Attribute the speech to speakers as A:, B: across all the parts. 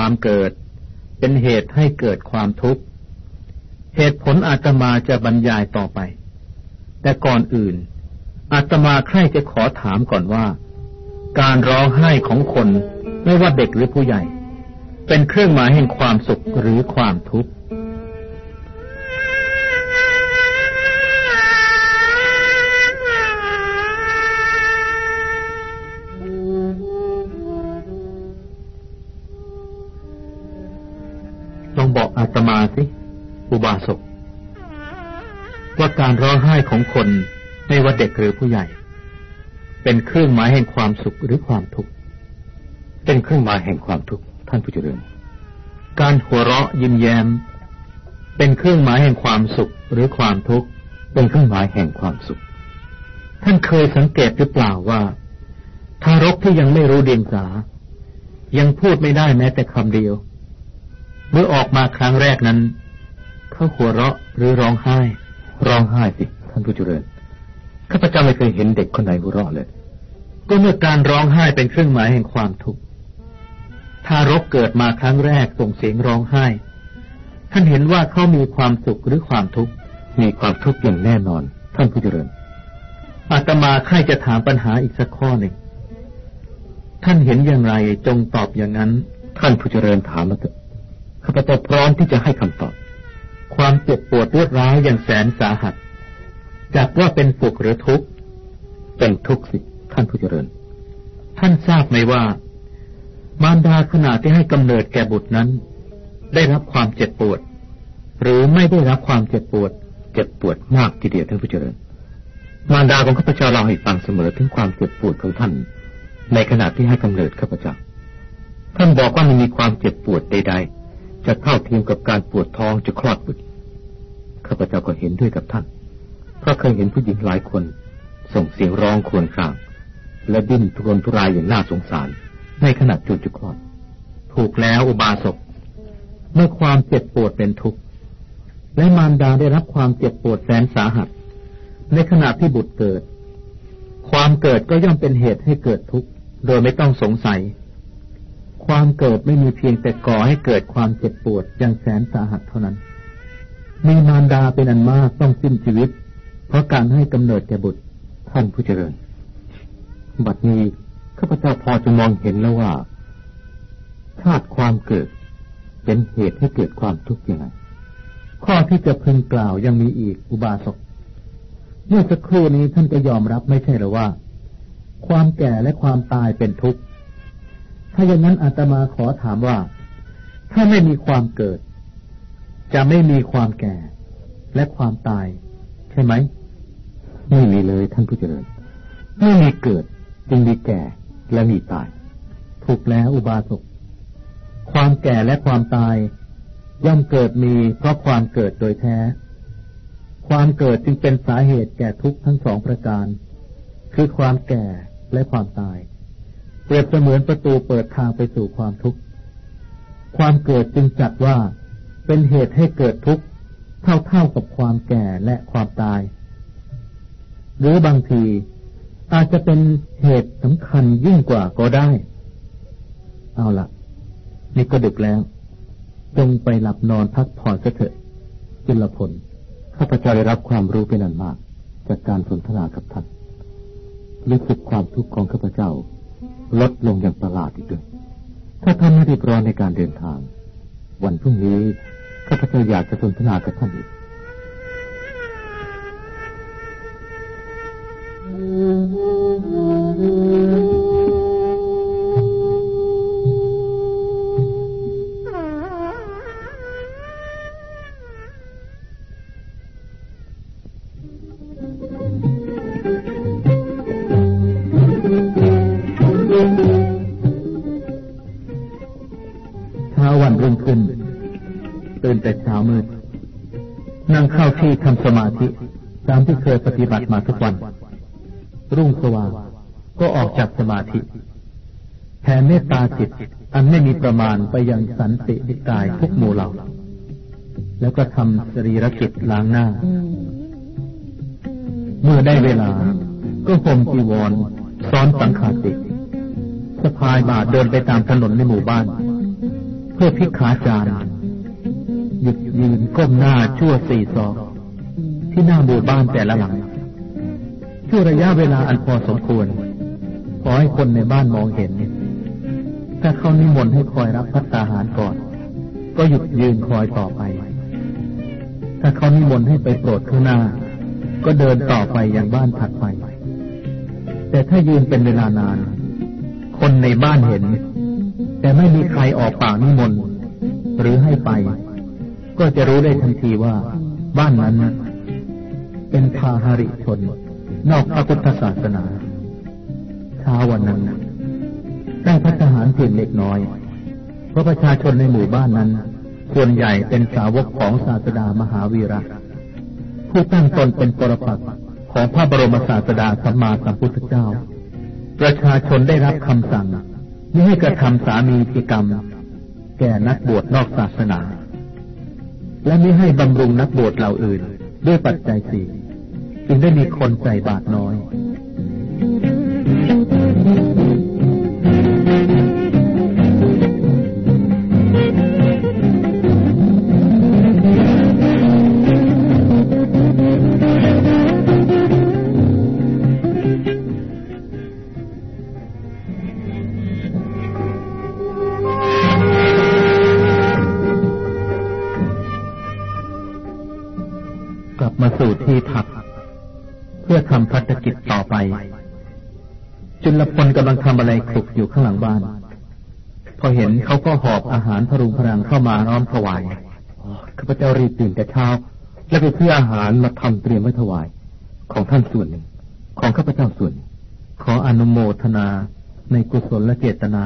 A: ความเกิด เป็นเหตุให้เกิดความทุกข์ เหตุผลอาตมาจะบรรยายต่อไป แต่ก่อนอื่น อาตมาใคร่จะขอถามก่อนว่า การร้องไห้ของคนไม่ว่าเด็กหรือผู้ใหญ่ เป็นเครื่องหมายแห่งความสุขหรือความทุกข์าสกว่าการร้องไห้ของคนไม่ว่าเด็กหรือผู้ใหญ่ เป็นเครื่องหมายแห่งความสุขหรือความทุกข์
B: เป็นเครื่องหมายแห่งความทุกข์ท่านผู้เจริญ
A: การหัวเราะยิ้มแย้ม เป็นเครื่องหมายแห่งความสุขหรือความทุกข์
B: เป็นเครื่องหมายแห่งความสุข
A: ท่านเคยสังเกตหรือเปล่าว่า ทารกที่ยังไม่รู้เดียงสา ยังพูดไม่ได้แม้แต่คำเดียว เมื่อออกมาครั้งแรกนั้น เขาหัวเราะหรือร้องไห้
B: ร้องไห้สิท่านผู้เจริญข้าพเจ้าไม่เคยเห็นเด็กคนไหนหัวเราะเลย
A: ก็เมื่อการร้องไห้เป็นเครื่องหมายแห่งความทุกข์ทารกเกิดมาครั้งแรกส่งเสียงร้องไห้ ท่านเห็นว่าเขามีความสุขหรือความทุกข์
B: มีความทุกข์อย่างแน่นอน ท่านผู้เจริญ
A: อาตมาใครจะถามปัญหาอีกสักข้อหนึ่งท่านเห็นอย่างไรจงตอบอย่างนั้น
B: ท่านผู้เจริญถามมาเถอะข้าพเจ้าพร้อมที่จะให้คำตอบ
A: ความเจ็บปวดรวดร้าวอย่างแสนสาหัสจักว่าเป็นสุขหรือทุกข์
B: เป็นทุกข์สิท่านผู้เจริญ
A: ท่านทราบไหมว่า มารดาขณะที่ให้กำเนิดแก่บุตรนั้น ได้รับความเจ็บปวด หรือไม่ได้รับความเจ็บปวด
B: เจ็บปวดมากทีเดียวท่านผู้เจริญ มารดาของข้าพเจ้าเล่าให้ฟังเสมอถึงความเจ็บปวดของท่าน ในขณะที่ให้กำเนิดข้าพเจ้าท่านบอกว่ามันมีความเจ็บปวดใดๆ จะเท่าเทียมกับการปวดท้องจะคลอดบุตรข้าพเจ้าก็เห็นด้วยกับท่าน เพราะเคยเห็นผู้หญิงหลายคน ส่งเสียงร้องครวญคราง และดิ้นทุรนทุรายอย่างน่าสงสาร ในขณะจูจะคลอด
A: ถูกแล้วอุบาสกเมื่อความเจ็บปวดเป็นทุกข์และมารดาได้รับความเจ็บปวดแสนสาหัส ในขณะที่บุตรเกิด ความเกิดก็ย่อมเป็นเหตุให้เกิดทุกข์โดยไม่ต้องสงสัย ความเกิดไม่มีเพียงแต่ก่อให้เกิดความเจ็บปวดอย่างแสนสาหัสเท่านั้น มีมารดาเป็นอันมากต้องสิ้นชีวิต เพราะการให้กำเนิดแก่บุตร
B: ท่านผู้เจริญ บัดนี้ข้าพเจ้าพอจะมองเห็นแล้วว่า ชาติความเกิด เป็นเหตุให้เกิดความทุกข์ยังไง
A: ข้อที่จะพึงกล่าวยังมีอีกอุบาสกเมื่อสักครู่นี้ท่านก็ยอมรับไม่ใช่หรือว่า ความแก่และความตายเป็นทุกข์ ถ้าอย่างนั้นอาตมาขอถามว่า ถ้าไม่มีความเกิด จะไม่มีความแก่ และความตาย ใช่ไหม
B: ไม่มีเลยท่านผู้เจริญ ไม่มีเกิด จึงมีแก่และมีตาย
A: ถูกแล้วอุบาสกความแก่และความตาย ย่อมเกิดมีเพราะความเกิดโดยแท้ ความเกิดจึงเป็นสาเหตุแก่ทุกข์ทั้งสองประการ คือความแก่และความตาย เปรียบเสมือนประตูเปิดทางไปสู่ความทุกข์ ความเกิดจึงจัดว่าเป็นเหตุให้เกิดทุกข์เท่าๆกับความแก่และความตาย หรือบางทีอาจจะเป็นเหตุสำคัญยิ่งกว่าก็ได้ เอาละนี่ก็ดึกแล้ว จงไปหลับนอนพักผ่อนเถอะจุลพล
B: ข้าพเจ้าได้รับความรู้เป็นอันมาก จากการสนทนากับท่านรู้สึกความทุกข์ของข้าพเจ้า ลดลงอย่างประหลาดอีกด้วย ถ้าท่านไม่รีบร้อนในการเดินทาง วันพรุ่งนี้ข้าพเจ้าอยากจะสนทนากับท่านอีก
A: เสว่าง ก็ออกจากสมาธิแผ่เมตตาจิต อันไม่มีประมาณไปยังสันตินิกายทุกหมู่เหล่า แล้วก็ทำสรีรกิจล้างหน้า เมื่อได้เวลา ก็ห่มจีวรซ้อนสังขาติสะพายบาทเดินไปตามถนนในหมู่บ้าน เพื่อพิกขาจารหยุดยืนก้มหน้าชั่วสี่ศอกที่หน้าหมู่บ้านแต่ละหลัง ชั่วระยะเวลาอันพอสมควร ขอให้คนในบ้านมองเห็น ถ้าเขานิมนต์ให้คอยรับพัตตาหารก่อน ก็หยุดยืนคอยต่อไป ถ้าเขานิมนต์ให้ไปโปรดข้างหน้า ก็เดินต่อไปอย่างบ้านถัดไป แต่ถ้ายืนเป็นเวลานาน คนในบ้านเห็น แต่ไม่มีใครออกปากนิมนต์หรือให้ไป ก็จะรู้ได้ทันทีว่า บ้านนั้น เป็นพาหริชน นอกพระพุทธศาสนาเช้าวันนั้นได้พัฒหารเพียงเล็กน้อย เพราะประชาชนในหมู่บ้านนั้น ส่วนใหญ่เป็นสาวกของศาสดามหาวีระผู้ตั้งตนเป็นปรปักษ์ของพระบรมศาสดาสัมมาสัมพุทธเจ้า ประชาชนได้รับคำสั่งไม่ให้กระทำสามีพิกรรม แก่นักบวชนอกศาสนา และไม่ให้บำรุงนักบวชเหล่าอื่น ด้วยปัจจัยสี่ จึงได้มีคนใส่บาตรน้อยสู่ที่พัก ทำพัฒกิจต่อไป จุลพลกำลังทำอะไรคลุกอยู่ข้างหลังบ้าน พอเห็นเขาก็หอบอาหารพรุงพรังเข้ามาร้อมถวายข้าพเจ้ารีบตื่นแต่เช้า และไปซื้ออาหารมาทำเตรียมไว้ถวาย ของท่านส่วนหนึ่ง ของข้าพเจ้าส่วน ขออนุโมทนาในกุศลและเจตนา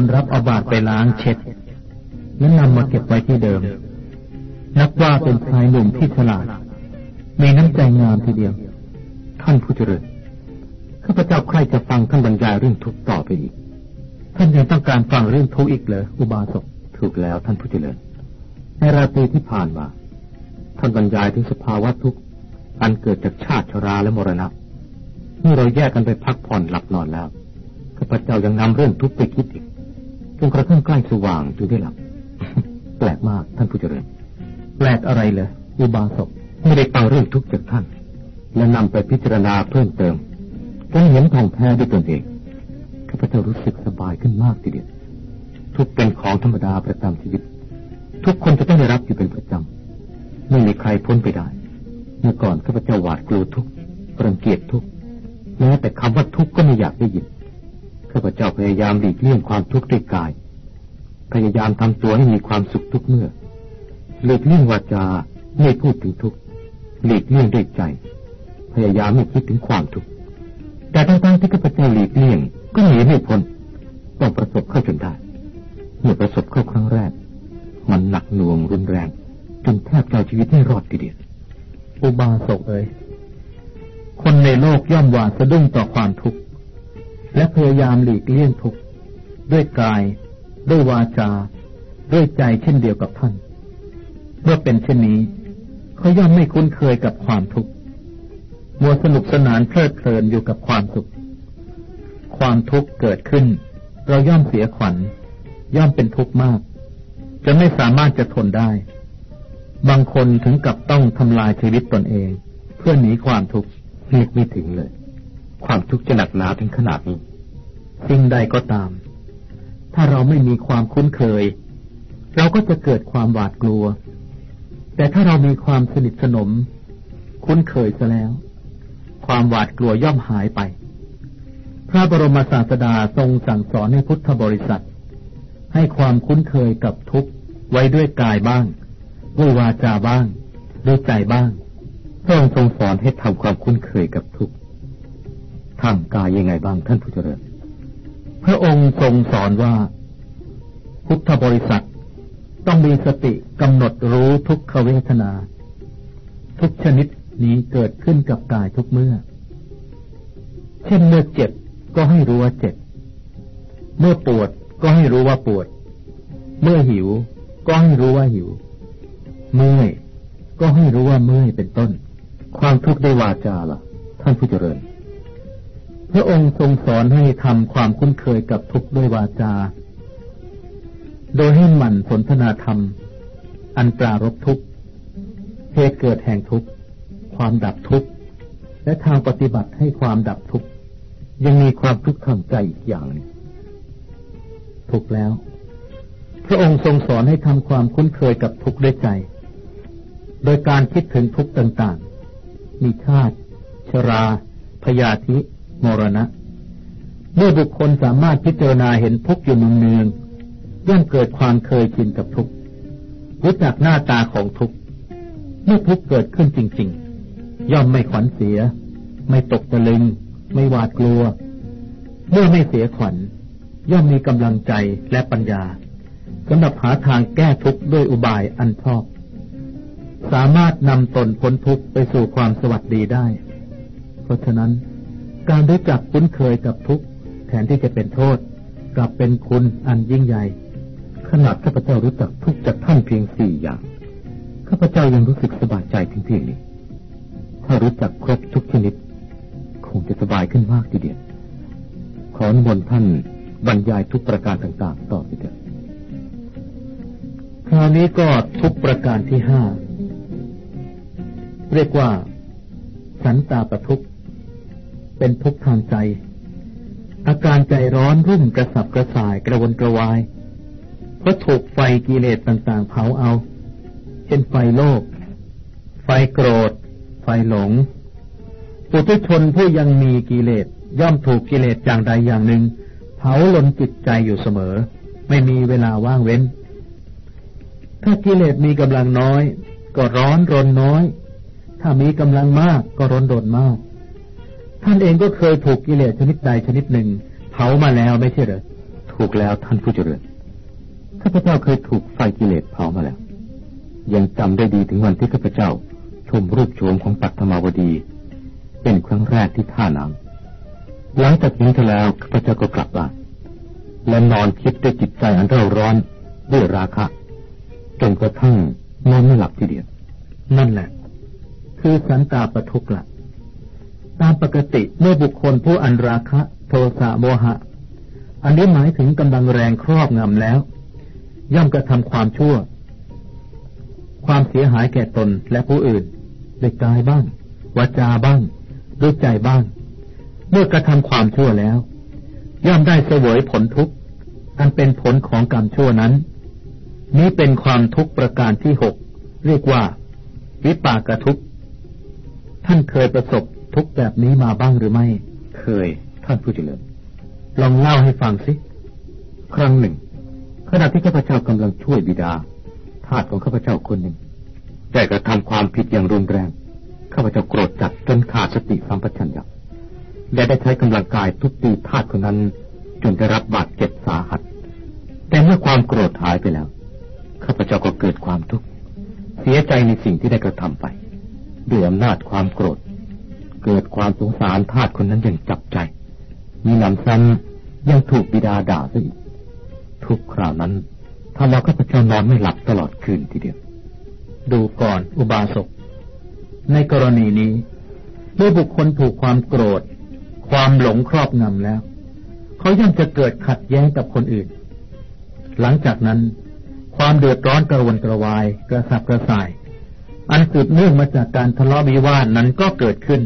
A: นรับอาบาตไปล้างเช็ด และนำมาเก็บไว้ที่เดิม นับว่าเป็นชายหนุ่มที่ฉลาด มีน้ำใจงามทีเดียว ท่านผู้เจริญข้าพเจ้าใครจะฟังท่านบรรยายเรื่องทุกต่อไปอีก ท่านยังต้องการฟังเรื่องทุกอีกเหรออุบาสกถูกแล้วท่านผู้เจริญ ในราตรีที่ผ่านมา ท่านบรรยายถึงสภาวะทุกข์อันเกิดจากชาติชราและมรณะเมื่อเราแยกกันไปพักผ่อนหลับนอนแล้วข้าพเจ้ายังนำเรื่องทุกข์ไปคิดอีก จนกระทั่งใกล้สว่างจึงได้หลับ แปลกมากท่านผู้เจริญ แปลกอะไรเลยอุบาสกไม่ได้ฟังเรื่องทุกข์จากท่าน และนำไปพิจารณาเพิ่มเติมจนเห็นทองแท้ด้วยตนเองข้าพเจ้ารู้สึกสบายขึ้นมากทีเดียวทุกเป็นของธรรมดาประจำชีวิต ทุกคนจะต้องได้รับอยู่เป็นประจำไม่มีใครพ้นไปได้ เมื่อก่อนข้าพเจ้าหวาดกลัวทุกรังเกียจทุกแม้แต่คำว่าทุกก็ไม่อยากได้ยิน ข้าพเจ้าพยายามหลีกเลี่ยงความทุกข์ด้วยกาย พยายามทำตัวให้มีความสุขทุกเมื่อ หลีกเลี่ยงวาจาไม่พูดถึงทุกข์ หลีกเลี่ยงด้วยใจ พยายามไม่คิดถึงความทุกข์ แต่ทั้งๆที่ข้าพเจ้าหลีกเลี่ยง ก็หนีไม่พ้นต้องประสบเข้าจนได้ เมื่อประสบเข้าครั้งแรก มันหนักหน่วงรุนแรงจนแทบจะชีวิตไม่รอดทีเดียว อุบาสกเอ๋ย คนในโลกย่อมหวาดสะดุ้งต่อความทุกข์ และพยายามหลีกเลี่ยงทุกข์ด้วยกาย ด้วยวาจา ด้วยใจเช่นเดียวกับท่าน เมื่อเป็นเช่นนี้เขาย่อมไม่คุ้นเคยกับความทุกข์มัวสนุกสนานเพลิดเพลินอยู่กับความสุข ความทุกข์เกิดขึ้น เราย่อมเสียขวัญ ย่อมเป็นทุกข์มาก จะไม่สามารถจะทนได้ บางคนถึงกับต้องทำลายชีวิตตนเอง เพื่อหนีความทุกข์นึกไม่ถึงเลย ความทุกข์จะหนักหนาถึงขนาดนี้ สิ่งใดก็ตาม ถ้าเราไม่มีความคุ้นเคย เราก็จะเกิดความหวาดกลัว แต่ถ้าเรามีความสนิทสนม คุ้นเคยซะแล้ว ความหวาดกลัวย่อมหายไป พระบรมศาสดาทรงสั่งสอนให้พุทธบริษัท ให้ความคุ้นเคยกับทุกข์ไว้ด้วยกายบ้างด้วยวาจาบ้างด้วยใจบ้างพระองค์ทรงสอนให้ทำความคุ้นเคยกับทุกข์ทางกายยังไงบ้างท่านผู้เจริญ พระองค์ทรงสอนว่า พุทธบริษัทต้องมีสติกำหนดรู้ทุกขเวทนา ทุกชนิดนี้เกิดขึ้นกับกายทุกเมื่อ เช่นเมื่อเจ็บก็ให้รู้ว่าเจ็บ เมื่อปวดก็ให้รู้ว่าปวด เมื่อหิวก็ให้รู้ว่าหิว เมื่อยก็ให้รู้ว่าเมื่อยเป็นต้น
B: ความทุกข์ได้วาจาล่ะ ท่านผู้เจริญ
A: พระองค์ทรงสอนให้ทำความคุ้นเคยกับทุกข์ด้วยวาจา โดยให้หมั่นสนทนาธรรม อันปรารบทุกข์เหตุเกิดแห่งทุกข์ความดับทุกข์และทางปฏิบัติให้ความดับทุกข์
B: ยังมีความทุกข์ทางใจอีกอย่างนึง
A: ถูกแล้ว พระองค์ทรงสอนให้ทำความคุ้นเคยกับทุกข์ด้วยใจ โดยการคิดถึงทุกข์ต่างๆ มีชาติ ชรา พยาธิ มรณะ เมื่อบุคคลสามารถพิจารณาเห็นทุกข์อยู่เนืองย่อมเกิดความเคยชินกับทุกข์รู้จักหน้าตาของทุกข์เมื่อทุกข์เกิดขึ้นจริง ๆ ย่อมไม่ขวัญเสีย ไม่ตกตะลึง ไม่หวาดกลัว เมื่อไม่เสียขวัญ ย่อมมีกำลังใจและปัญญาสำหรับหาทางแก้ทุกข์ด้วยอุบายอันชอบ สามารถนำตนพ้นทุกข์ไปสู่ความสวัสดีได้ เพราะฉะนั้น การรู้จักคุ้นเคยกับทุกข์แทนที่จะเป็นโทษ กลับเป็นคุณอันยิ่งใหญ่
B: ขนาดข้าพเจ้ารู้จักทุกจากท่านเพียงสี่อย่าง ข้าพเจ้ายังรู้สึกสบายใจถึงเพียงนี้ ถ้ารู้จักครบทุกชนิด คงจะสบายขึ้นมากทีเดียว ขออนุโมทท่านบรรยายทุกประการต่างๆ ต่อไปเถิด
A: คราวนี้ก็ทุกประการที่ห้าเรียกว่า สันตาประทุก เป็นทุกข์ทางใจ อาการใจร้อนรุ่มกระสับกระส่ายกระวนกระวาย เพราะถูกไฟกิเลสต่างๆ เผาเอา เช่นไฟโลภ ไฟโกรธ ไฟหลง ปุถุชนผู้ยังมีกิเลสย่อมถูกกิเลสอย่างใดอย่างหนึ่ง เผาลนจิตใจอยู่เสมอ ไม่มีเวลาว่างเว้น ถ้ากิเลสมีกำลังน้อย ก็ร้อนรนน้อย ถ้ามีกำลังมากก็ร้อนรนมาก ท่านเองก็เคยถูกกิเลสชนิดใดชนิดหนึ่งเผามาแล้วไม่ใช่หรือ
B: ถูกแล้วท่านผู้เจริญข้าพเจ้าเคยถูกไฟกิเลสเผามาแล้ว ยังจำได้ดีถึงวันที่ข้าพเจ้า ชมรูปโฉมของปัตมาวดี เป็นครั้งแรกที่ท่าน้ำหลังจากนี้แล้วข้าพเจ้าก็กลับบ้านและนอนคิดด้วยจิตใจอันเร่าร้อนด้วยราคะจนกระทั่งนอนไม่หลับทีเดียว
A: นั่นแหละ คือสันตาปทุกละ ตามปกติเมื่อบุคคลผู้อันราคะ โทสะโมหะ อันนี้หมายถึงกำลังแรงครอบงำแล้ว ย่อมกระทำความชั่ว ความเสียหายแก่ตนและผู้อื่นด้วยกายบ้างวาจาบ้างด้วยใจบ้าง เมื่อกระทำความชั่วแล้ว ย่อมได้เสวยผลทุกข์อันเป็นผลของกรรมชั่วนั้น นี้เป็นความทุกข์ประการที่หกเรียกว่า วิปากทุกข์ท่านเคยประสบ ทุกข์แบบนี้มาบ้างหรือไม่
B: เคย ท่านผู้เจริญ
A: ลองเล่าให้ฟังสิ
B: ครั้งหนึ่ง ขณะที่ข้าพเจ้ากำลังช่วยบิดา ทาสของข้าพเจ้าคนหนึ่งได้กระทำความผิดอย่างรุนแรง ข้าพเจ้าโกรธจัดจนขาดสติสัมปชัญญะและได้ใช้กำลังกายทุบตีทาสคนนั้น จนได้รับบาดเจ็บสาหัส แต่เมื่อความโกรธหายไปแล้ว ข้าพเจ้าก็เกิดความทุกข์ เสียใจในสิ่งที่ได้กระทำไปด้วยอำนาจความโกรธ เกิดความสงสารทาสคนนั้นอย่างจับใจ มีหนำซ้ำยังถูกบิดาด่าซะอีก ทุกคราวนั้นทำเอาข้าพเจ้านอนไม่หลับตลอดคืนทีเดียว
A: ดูก่อนอุบาสก ในกรณีนี้เมื่อบุคคลถูกความโกรธ ความหลงครอบงำแล้ว เขาย่อมจะเกิดขัดแย้งกับคนอื่น หลังจากนั้น ความเดือดร้อนกระวนกระวาย กระสับกระส่าย อันสืบเนื่องมาจากการทะเลาะวิวาทนั้นก็เกิดขึ้น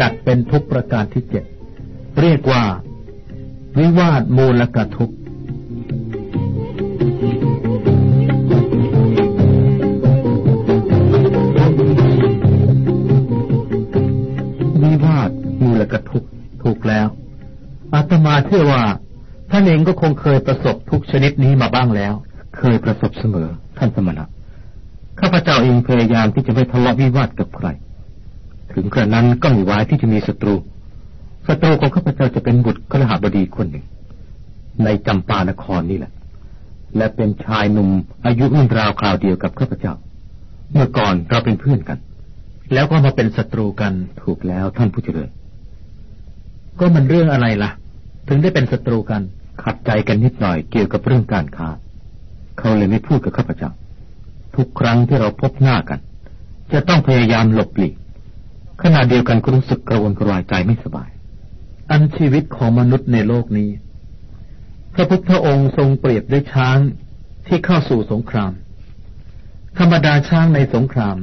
A: จัดเป็นทุกประการที่เจ็ดเรียกว่า วิวาทมูลกทุกกระทุกถูกแล้วอาตมาเชื่อว่า ท่านเองก็คงเคยประสบทุกชนิดนี้มาบ้างแล้ว
B: เคยประสบเสมอท่านสมณะข้าพเจ้าเองพยายามที่จะไม่ทะเลาะวิวาทกับใคร ถึงกระนั้นก็มีวายที่จะมีศัตรูศัตรูของข้าพเจ้าจะเป็นบุตรกรหบดีคนหนึ่ง ในจำปานครนี่แหละ และเป็นชายหนุ่มอายุรุ่นราวคราวเดียวกับข้าพเจ้า เมื่อก่อนเราเป็นเพื่อนกัน
A: แล้วก็มาเป็นศัตรูกัน
B: ถูกแล้วท่านผู้เจริญ
A: ก็มันเรื่องอะไรล่ะ ถึงได้เป็นศัตรูกัน
B: ขัดใจกันนิดหน่อยเกี่ยวกับเรื่องการค้า เขาเลยไม่พูดกับข้าพเจ้า ทุกครั้งที่เราพบหน้ากัน จะต้องพยายามหลบหลีก ขณะเดียวกันก็รู้สึกกระวนกระวายใจไม่สบาย
A: อันชีวิตของมนุษย์ในโลกนี้ พระพุทธองค์ทรงเปรียบด้วยช้างที่เข้าสู่สงคราม ธรรมดาช้างในสงคราม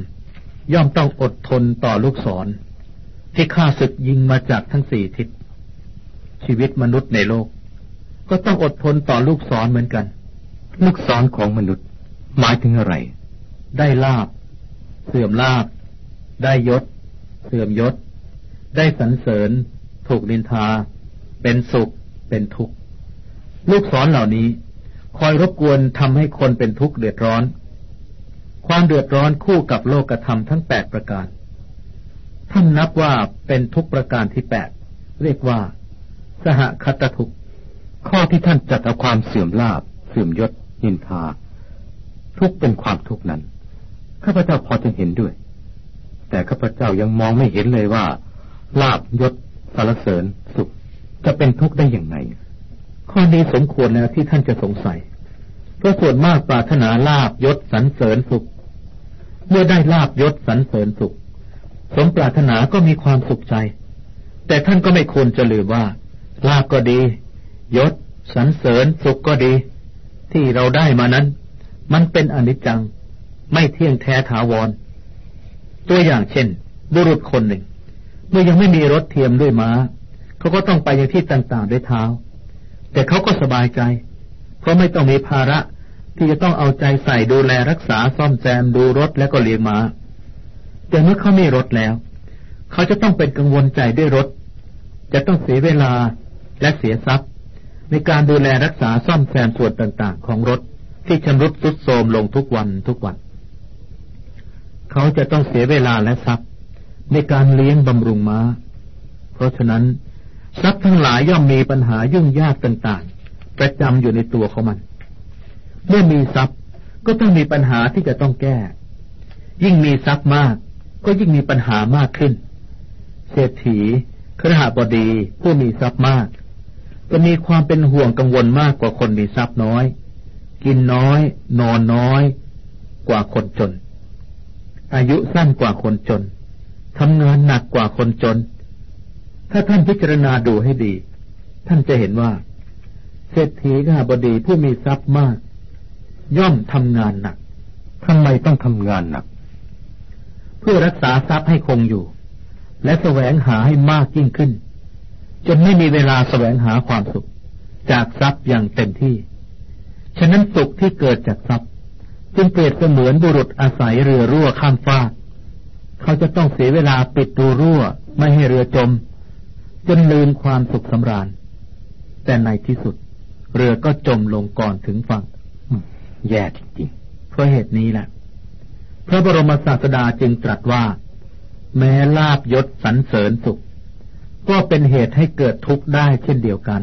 A: ย่อมต้องอดทนต่อลูกศร ที่ข้าศึกยิงมาจากทั้งสี่ทิศ ชีวิตมนุษย์ในโลก ก็ต้องอดทนต่อลูกศรเหมือนกัน
B: ลูกศรของมนุษย์ หมายถึงอะไร
A: ได้ลาบ เสื่อมลาบ ได้ยศ เสื่อมยศ ได้สรรเสริญ ถูกนินทา เป็นสุข เป็นทุกข์ ลูกศรเหล่านี้ คอยรบกวนทำให้คนเป็นทุกข์เดือดร้อน ความเดือดร้อนคู่กับโลกธรรมทั้งแปดประการ ท่านนับว่าเป็นทุกประการที่แปดเรียกว่า สหคัตทุก
B: ข้อที่ท่านจัดเอาความเสื่อมลาบ เสื่อมยศนินทา ทุกเป็นความทุกข์นั้นข้าพเจ้าพอจะเห็นด้วย แต่ข้าพเจ้ายังมองไม่เห็นเลยว่าลาบยศสารเสริญสุข จะเป็นทุกข์ได้อย่างไร
A: ข้อนี้สมควรแล้วที่ท่านจะสงสัย เพราะส่วนมากปรารถนาลาบยศสรรเสริญสุข เมื่อได้ลาบยศสรรเสริญสุข สมปรารถนาก็มีความสุขใจ แต่ท่านก็ไม่ควรจะลืมว่า ลาบก็ดี ยศสรรเสริญสุขก็ดี ที่เราได้มานั้น มันเป็นอนิจจัง ไม่เที่ยงแท้ถาวร ตัวอย่างเช่น บุรุษคนหนึ่ง เมื่อยังไม่มีรถเทียมด้วยม้าเขาก็ต้องไปยังที่ต่างๆด้วยเท้า แต่เขาก็สบายใจ เพราะไม่ต้องมีภาระที่จะต้องเอาใจใส่ดูแลรักษาซ่อมแซมดูรถและก็เลี้ยงม้า แต่เมื่อเขาไม่รถแล้ว เขาจะต้องเป็นกังวลใจด้วยรถ จะต้องเสียเวลาและเสียทรัพย์ ในการดูแลรักษาซ่อมแซมส่วนต่างๆ ของรถที่ชำรุดทรุดโทรมลงทุกวันทุกวัน เขาจะต้องเสียเวลาและทรัพย์ ในการเลี้ยงบำรุงม้า เพราะฉะนั้น ทรัพย์ทั้งหลายย่อมมีปัญหายุ่งยากต่างๆ ประจำอยู่ในตัวของมัน เมื่อมีทรัพย์ก็ต้องมีปัญหาที่จะต้องแก้ ยิ่งมีทรัพย์มาก ก็ยิ่งมีปัญหามากขึ้น เศรษฐีครหบดีผู้มีทรัพย์มาก จะมีความเป็นห่วงกังวลมากกว่าคนมีทรัพย์น้อย กินน้อย นอนน้อย กว่าคนจน อายุสั้นกว่าคนจนทำงานหนักกว่าคนจน ถ้าท่านพิจารณาดูให้ดี ท่านจะเห็นว่า เศรษฐีข้าบดีผู้มีทรัพย์มาก ย่อมทำงานหนัก
B: ทำไมต้องทำงานหนัก
A: เพื่อรักษาทรัพย์ให้คงอยู่ และแสวงหาให้มากยิ่งขึ้น จนไม่มีเวลาแสวงหาความสุข จากทรัพย์อย่างเต็มที่ ฉะนั้นสุขที่เกิดจากทรัพย์ จึงเปรียบเสมือนบุรุษอาศัยเรือรั่วข้ามฟากเขาจะต้องเสียเวลาปิดตัวรั่วไม่ให้เรือจม จนลืมความสุขสำราญ แต่ในที่สุด เรือก็จมลงก่อนถึงฝั่ง
B: แย่จริง
A: ๆเพราะเหตุนี้แหละ พระบรมศาสดาจึงตรัสว่า แม้ลาบยศสรรเสริญสุข ก็เป็นเหตุให้เกิดทุกข์ได้เช่นเดียวกัน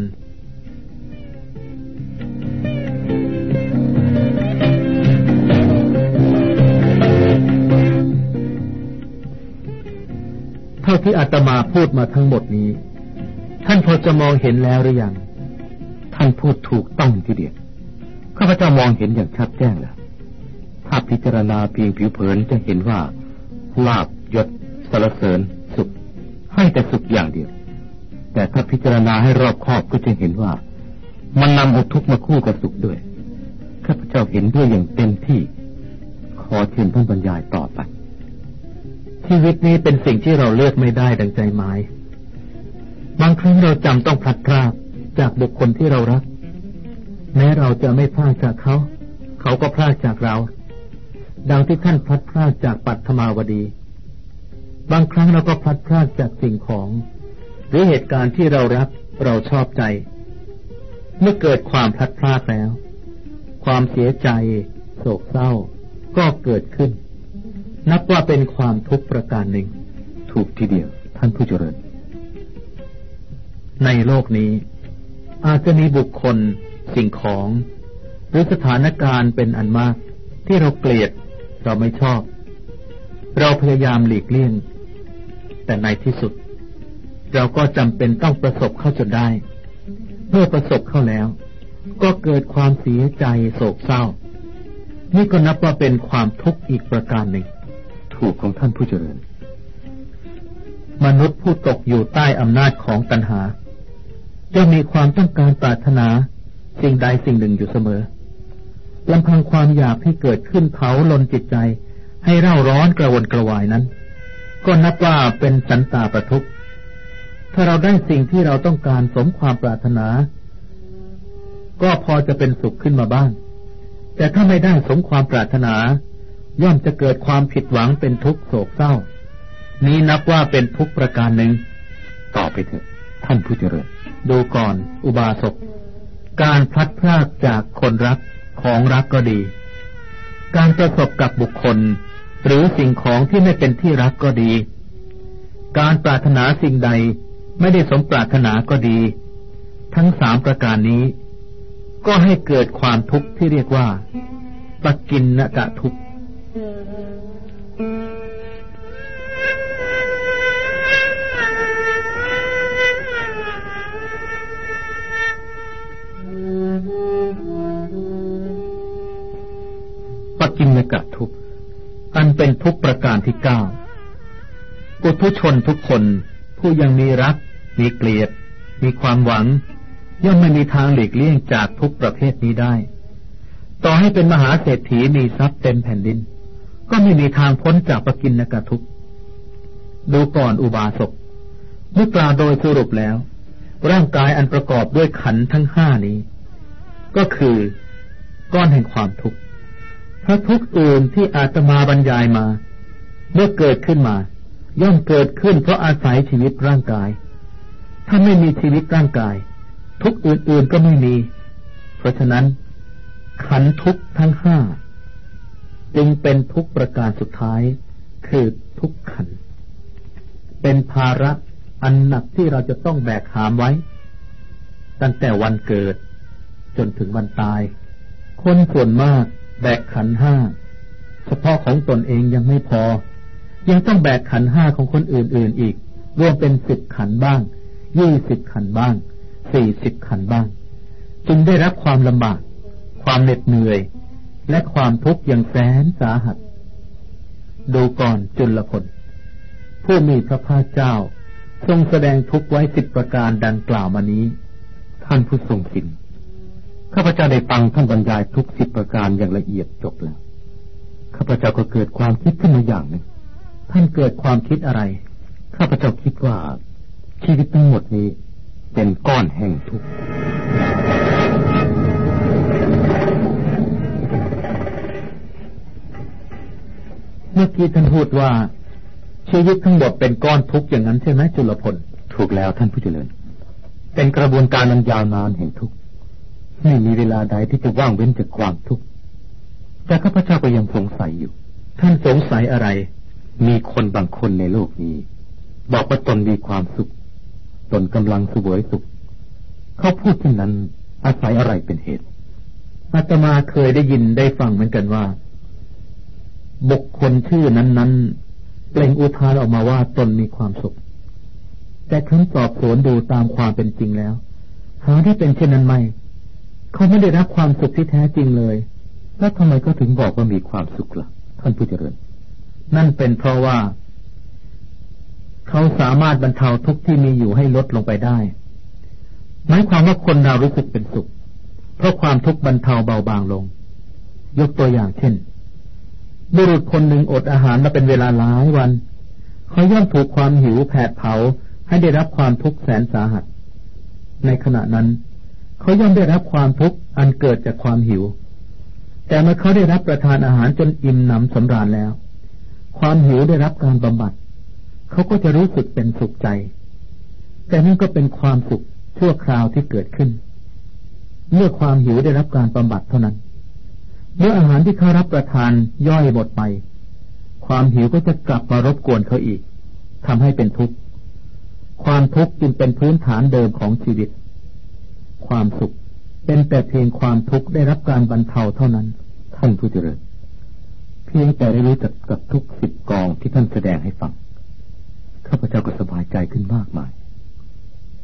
A: าที่อาตมาพูดมาทั้งหมดนี้ ท่านพอจะมองเห็นแล้วหรือยัง
B: ท่านพูดถูกต้องทีเดียวข้าพเจ้ามองเห็นอย่างชัดแจ้งแล้วถ้าพิจารณาเพียงผิวเผินจะเห็นว่าลาบยศสารเสริญสุข ให้แต่สุขอย่างเดียว แต่ถ้าพิจารณาให้รอบคอบก็จะเห็นว่า มันนำเอาทุกข์มาคู่กับสุขด้วยข้าพเจ้าเห็นด้วยอย่างเต็มที่ ขอเชิญท่านบรรยายต่อไป
A: ชีวิตนี้เป็นสิ่งที่เราเลือกไม่ได้ดังใจหมาย บางครั้งเราจำต้องพลัดพรากจากบุคคลที่เรารัก แม้เราจะไม่พลาดจากเขา เขาก็พลาดจากเรา ดังที่ท่านพลัดพรากจากปัตมาวดี บางครั้งเราก็พลัดพรากจากสิ่งของ หรือเหตุการณ์ที่เรารักเราชอบใจ เมื่อเกิดความพลัดพรากแล้ว ความเสียใจ โศกเศร้า ก็เกิดขึ้น นับว่าเป็นความทุกข์ประการหนึ่ง
B: ถูกทีเดียว ท่านผู้เจริญ
A: ในโลกนี้ อาจจะมีบุคคล สิ่งของรือสถานการณ์เป็นอันมาก ที่เราเกลียด เราไม่ชอบ เราพยายามหลีกเลี่ยง แต่ในที่สุด เราก็จำเป็นต้องประสบเข้าจนได้ เมื่อประสบเข้าแล้ว ก็เกิดความเสียใจโศกเศร้านี่ก็นับว่าเป็นความทุกข์อีกประการหนึ่ง
B: ถูกของท่านผู้เจริญ
A: มนุษย์ผู้ตกอยู่ใต้อำนาจของตัณหาจะมีความต้องการปรารถนาสิ่งใดสิ่งหนึ่งอยู่เสมอลำพังความอยากที่เกิดขึ้นเผาลนจิตใจ ให้เร่าร้อนกระวนกระวายนั้น ก็นับว่าเป็นสันตาประทุกถ้าเราได้สิ่งที่เราต้องการสมความปรารถนา ก็พอจะเป็นสุขขึ้นมาบ้าง แต่ถ้าไม่ได้สมความปรารถนา ย่อมจะเกิดความผิดหวังเป็นทุกข์โศกเศร้า นี้นับว่าเป็นทุกประการหนึ่ง
B: ต่อไปเถอะท่านผู้เจริญ
A: ดูก่อนอุบาสก การพลัดพรากจากคนรักของรักก็ดี การประสบกับบุคคล หรือสิ่งของที่ไม่เป็นที่รักก็ดี การปรารถนาสิ่งใดไม่ได้สมปรารถนาก็ดี ทั้งสามประการนี้ ก็ให้เกิดความทุกข์ที่เรียกว่าปกินนกะทุกข์ กินกะทุกอันเป็นทุกประการที่เก้าปุถุชนทุกคนผู้ยังมีรัก มีเกลียด มีความหวัง ย่อมไม่มีทางหลีกเลี่ยงจากทุกประเภทนี้ได้ ต่อให้เป็นมหาเศรษฐีมีทรัพย์เต็มแผ่นดิน ก็ไม่มีทางพ้นจากปกินนกทุกข์ดูก่อนอุบาสกเมื่อกล่าวโดยสรุปแล้ว ร่างกายอันประกอบด้วยขันทั้งห้านี้ ก็คือก้อนแห่งความทุกข์เพราะทุกข์อื่นที่อาตมาบรรยายมา เมื่อเกิดขึ้นมา ย่อมเกิดขึ้นเพราะอาศัยชีวิตร่างกาย ถ้าไม่มีชีวิตร่างกาย ทุกอื่นๆก็ไม่มี เพราะฉะนั้น ขันทุกทั้งห้า จึงเป็นทุกประการสุดท้าย คือทุกขัน เป็นภาระอันหนักที่เราจะต้องแบกหามไว้ ตั้งแต่วันเกิด จนถึงวันตาย คนส่วนมากแบกขันห้าเฉพาะของตนเองยังไม่พอ ยังต้องแบกขันห้าของคนอื่น ๆ อีก รวมเป็นสิบขันบ้างยี่สิบขันบ้างสี่สิบขันบ้าง จึงได้รับความลำบาก ความเหน็ดเหนื่อย และความทุกข์อย่างแสนสาหัส ดูก่อนจุลพล ผู้มีพระภาคเจ้า ทรงแสดงทุกไว้สิบประการดังกล่าวมานี้
B: ท่านผู้ทรงสินข้าพเจ้าได้ฟังท่านบรรยายทุกสิบประการอย่างละเอียดจบแล้ว ข้าพเจ้าก็เกิดความคิดขึ้นมาอย่างหนึ่ง
A: ท่านเกิดความคิดอะไร
B: ข้าพเจ้าคิดว่าชีวิตทั้งหมดนี้เป็นก้อนแห่งทุกข์
A: เมื่อกี้ท่านพูดว่า ชีวิตทั้งหมดเป็นก้อนทุกข์อย่างนั้นใช่ไหมจุลพล
B: ถูกแล้วท่านผู้เจริญ เป็นกระบวนการนันยาวนานแห่งทุกข์ไม่มีเวลาใดที่จะว่างเว้นจากความทุกข์แต่ข้าพเจ้าก็ยังสงสัยอยู่
A: ท่านสงสัยอะไร
B: มีคนบางคนในโลกนี้ บอกว่าตนมีความสุข ตนกำลังสวยสุข เขาพูดเช่นนั้นอาศัยอะไรเป็นเหตุ
A: อาตมาเคยได้ยินได้ฟังเหมือนกันว่า บุคคลชื่อนั้นๆ เปล่งอุทานออกมาว่าตนมีความสุข แต่คำสอบสวนดูตามความเป็นจริงแล้ว หาที่เป็นเช่นนั้นไม่ เขาไม่ได้รับความสุขที่แท้จริงเลย
B: แล้วทำไมก็ถึงบอกว่ามีความสุขละ่ะ ท่านผู้เจริญ
A: นั่นเป็นเพราะว่า เขาสามารถบรรเทาทุกข์ที่มีอยู่ให้ลดลงไปได้ หมายความว่าคนเรารู้สึกเป็นสุข เพราะความทุกข์บรรเทาเบาบางลง ยกตัวอย่างเช่น บุรุษคนหนึ่งอดอาหารมาเป็นเวลาหลายวันเขาย่อมถูกความหิวแผดเผาให้ได้รับความทุกข์แสนสาหัส ในขณะนั้น เขาย่อมได้รับความทุกข์อันเกิดจากความหิว แต่เมื่อเขาได้รับประทานอาหารจนอิ่มหนำสำราญแล้ว ความหิวได้รับการบำบัด เขาก็จะรู้สึกเป็นสุขใจ แต่นั่นก็เป็นความสุขชั่วคราวที่เกิดขึ้น เมื่อความหิวได้รับการบำบัดเท่านั้น เมื่ออาหารที่เขารับประทานย่อยหมดไป ความหิวก็จะกลับมารบกวนเขาอีกทำให้เป็นทุกข์ ความทุกข์จึงเป็นพื้นฐานเดิมของชีวิต ความสุขเป็นแต่เพียงความทุกข์ได้รับการบรรเทาเท่านั้น
B: ท่านผู้เจริญ เพียงแต่ได้รู้จักกับทุกสิบกองที่ท่านแสดงให้ฟังข้าพเจ้าก็สบายใจขึ้นมากมาย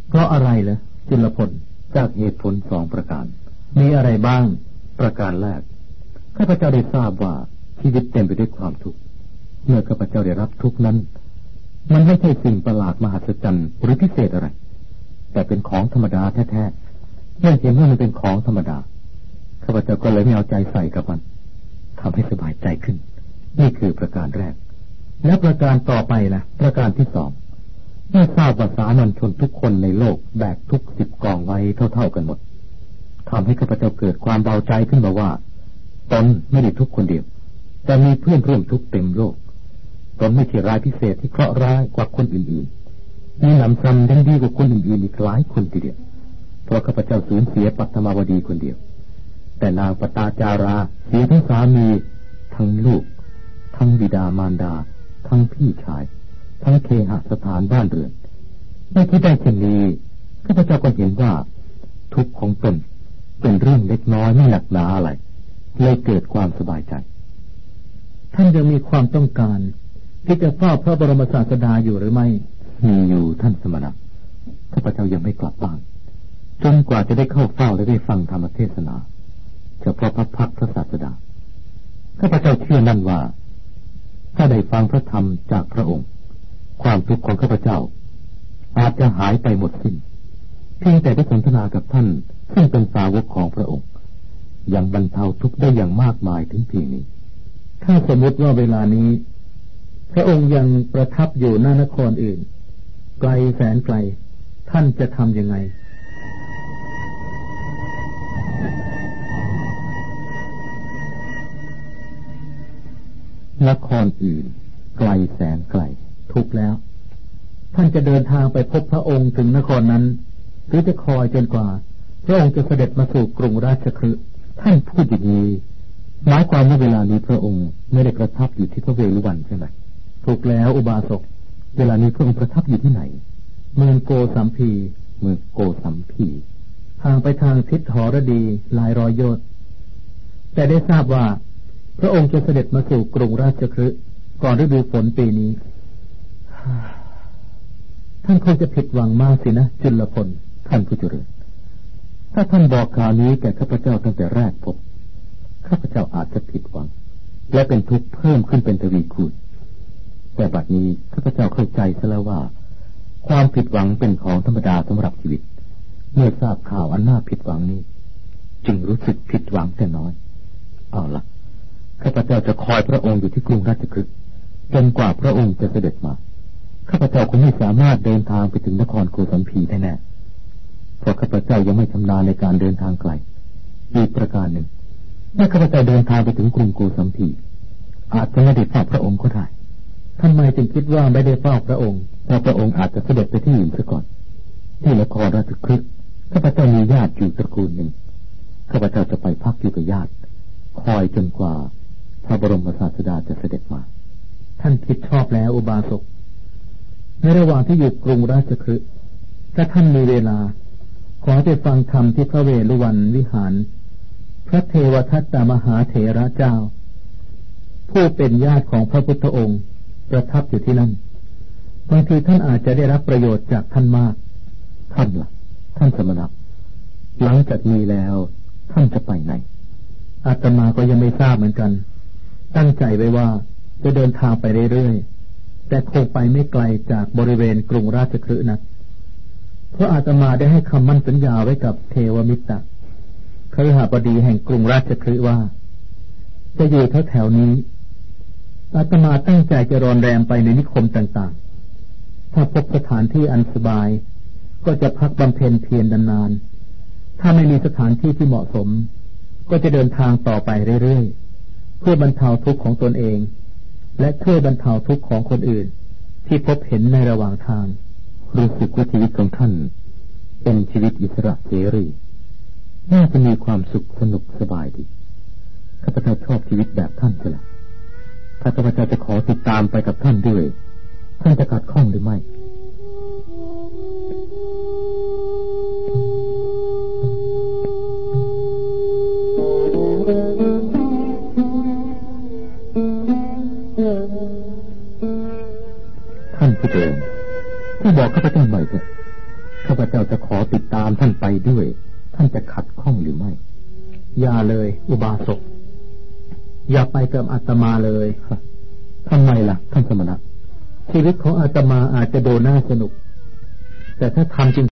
A: เพราะอะไรล่ะจุลพล
B: จากเหตุผลสองประการ
A: มีอะไรบ้าง
B: ประการแรก ข้าพเจ้าได้ทราบว่าชีวิตเต็มไปด้วยความทุกข์เมื่อข้าพเจ้าได้รับทุกข์นั้น มันไม่ใช่สิ่งประหลาดมหัศจรรย์หรือพิเศษอะไร แต่เป็นของธรรมดาแท้ๆเมื่อเห็นว่ามันเป็นของธรรมดาข้าพเจ้าก็เลยไม่เอาใจใส่กับมันทำให้สบายใจขึ้น นี่คือประการแรก
A: และประการต่อไปล่ะ
B: ประการที่สองเมื่อทราบว่าสามัญชนทุกคนในโลกแบกทุกสิบกองไว้เท่าๆกันหมดทำให้ข้าพเจ้าเกิดความเบาใจขึ้นมาว่า ตนไม่ได้ทุกคนเดียว แต่มีเพื่อนร่วมทุกเต็มโลกตนไม่ใช่รายพิเศษที่เคราะห์ร้ายกว่าคนอื่นๆมีหนำซ้ำยังดีกว่าคนอื่นๆอีกหลายคนทีเดียว เพราะข้าพเจ้าสูญเสียปัตมาวดีคนเดียว แต่นางปตาจาราเสียทั้งสามี ทั้งลูก ทั้งบิดามารดา ทั้งพี่ชาย ทั้งเคหสถานบ้านเรือนเมื่อที่ได้เช่นนี้ข้าพเจ้าก็เห็นว่า ทุกข์ของตนเป็นเรื่องเล็กน้อยไม่หนักหนาอะไร เลยเกิดความสบายใจ
A: ท่านยังมีความต้องการ ที่จะเฝ้าพระบรมศาสดาอยู่หรือไม่
B: มีอยู่ท่านสมณะข้าพเจ้ายังไม่กลับบ้านจนกว่าจะได้เข้าเฝ้าและได้ฟังธรรมเทศนาเฉพาะพระพักพระศาสดาข้าพเจ้าเชื่อนั่นว่า ถ้าได้ฟังพระธรรมจากพระองค์ ความทุกข์ของข้าพเจ้า อาจจะหายไปหมดสิ้น เพียงแต่ได้สนทนากับท่าน ซึ่งเป็นสาวกของพระองค์ ยังบรรเทาทุกข์ได้อย่างมากมายถึงเพียงนี้
A: ถ้าสมมติว่าเวลานี้ พระองค์ยังประทับอยู่หน้านครอื่น ไกลแสนไกล ท่านจะทำยังไง
B: นครอื่น ไกลแสนไกล
A: ถูกแล้ว ท่านจะเดินทางไปพบพระองค์ถึงนครนั้น หรือจะคอยจนกว่า พระองค์จะเสด็จมาสู่กรุงราชคฤห์
B: ท่านพูดอย่างนี้หมายความว่าเวลานี้พระองค์ไม่ได้ประทับอยู่ที่พระเวรุวันใช่ไหม
A: ถูกแล้วอุบาสก
B: เวลานี้พระองค์ประทับอยู่ที่ไหน
A: เมืองโกสัมพี
B: เมืองโกสัมพี
A: ห่างไปทางทิศหอระดีหลายร้อยโยชน์แต่ได้ทราบว่า พระองค์จะเสด็จมาสู่กรุงราชคฤห์ก่อนฤดูฝนปีนี้ ท่านคงจะผิดหวังมากสินะจุลพล
B: ท่านผู้เจริญ ถ้าท่านบอกข่าวนี้แก่ข้าพเจ้าตั้งแต่แรกพบข้าพเจ้าอาจจะผิดหวัง และเป็นทุกข์เพิ่มขึ้นเป็นทวีคูณแต่บัดนี้ข้าพเจ้าเข้าใจซะแล้วว่า ความผิดหวังเป็นของธรรมดาสำหรับชีวิต เมื่อทราบข่าวอันน่าผิดหวังนี้ จึงรู้สึกผิดหวังแต่น้อย เอาละข้าพเจ้าจะคอยพระองค์อยู่ที่กรุงราชคฤห์จนกว่าพระองค์จะเสด็จมาข้าพเจ้าคงไม่สามารถเดินทางไปถึงนครโกสัมพีได้แน่ เพราะข้าพเจ้ายังไม่ชำนาญในการเดินทางไกลอีกประการหนึ่งเมื่อข้าพเจ้าเดินทางไปถึงกรุงโกสัมพีอาจจะไม่ได้เฝ้าพระองค์ก็ได้
A: ทำไมจึงคิดว่าไม่ได้เฝ้าพระองค์
B: เพราะพระองค์อาจจะเสด็จไปที่อื่นซะก่อน ที่นครราชคฤห์ข้าพเจ้ามีญาติอยู่ตระกูลหนึ่งข้าพเจ้าจะไปพักอยู่กับญาติ คอยจนกว่าพระบรมศาสดาจะเสด็จมา
A: ท่านคิดชอบแล้วอุบาสกในระหว่างที่อยู่กรุงราชคฤห์ถ้าท่านมีเวลา ขอไปฟังธรรมที่พระเวรุวันวิหาร พระเทวทัตตมหาเถระเจ้า ผู้เป็นญาติของพระพุทธองค์ ประทับอยู่ที่นั่นบางทีท่านอาจจะได้รับประโยชน์จากท่านมาก
B: ท่านละ่ะ ท่านสมณะหลังจากนี้แล้วท่านจะไปไหน
A: อาตมาก็ยังไม่ทราบเหมือนกัน ตั้งใจไว้ว่าจะเดินทางไปเรื่อยๆ แต่คงไปไม่ไกลจากบริเวณกรุงราชคฤห์นัก เพราะอาตมาได้ให้คำมั่นสัญญาไว้กับเทวมิตรครหาบดีแห่งกรุงราชคฤห์ว่า จะอยู่แถวแถวนี้อาตมาตั้งใจจะรอนแรมไปในนิคมต่างๆ ถ้าพบสถานที่อันสบาย ก็จะพักบำเพ็ญเพียรนานๆ ถ้าไม่มีสถานที่ที่เหมาะสม ก็จะเดินทางต่อไปเรื่อยๆ เพื่อบรรเทาทุกข์ของตนเอง และช่วยบรรเทาทุกข์ของคนอื่น ที่พบเห็นในระหว่างทาง
B: รู้สึกว่าชีวิตของท่าน เป็นชีวิตอิสระเสรีน่าจะมีความสุขสนุกสบายดีข้าพเจ้าชอบชีวิตแบบท่านเสียละถ้าข้าพเจ้าจะขอติดตามไปกับท่านด้วย ท่านจะขัดข้องหรือไม่ บอกข้าพเจ้าหน่อยเถอะข้าพเจ้าจะขอติดตามท่านไปด้วย ท่านจะขัดข้องหรือไม่
A: อย่าเลย อุบาสก อย่าไปกับอาตมาเลย
B: ทำไมล่ะ ท่านสมณะ
A: ชีวิตของอาตมาอาจจะโดูน่าสนุก แต่ถ้าทำจริง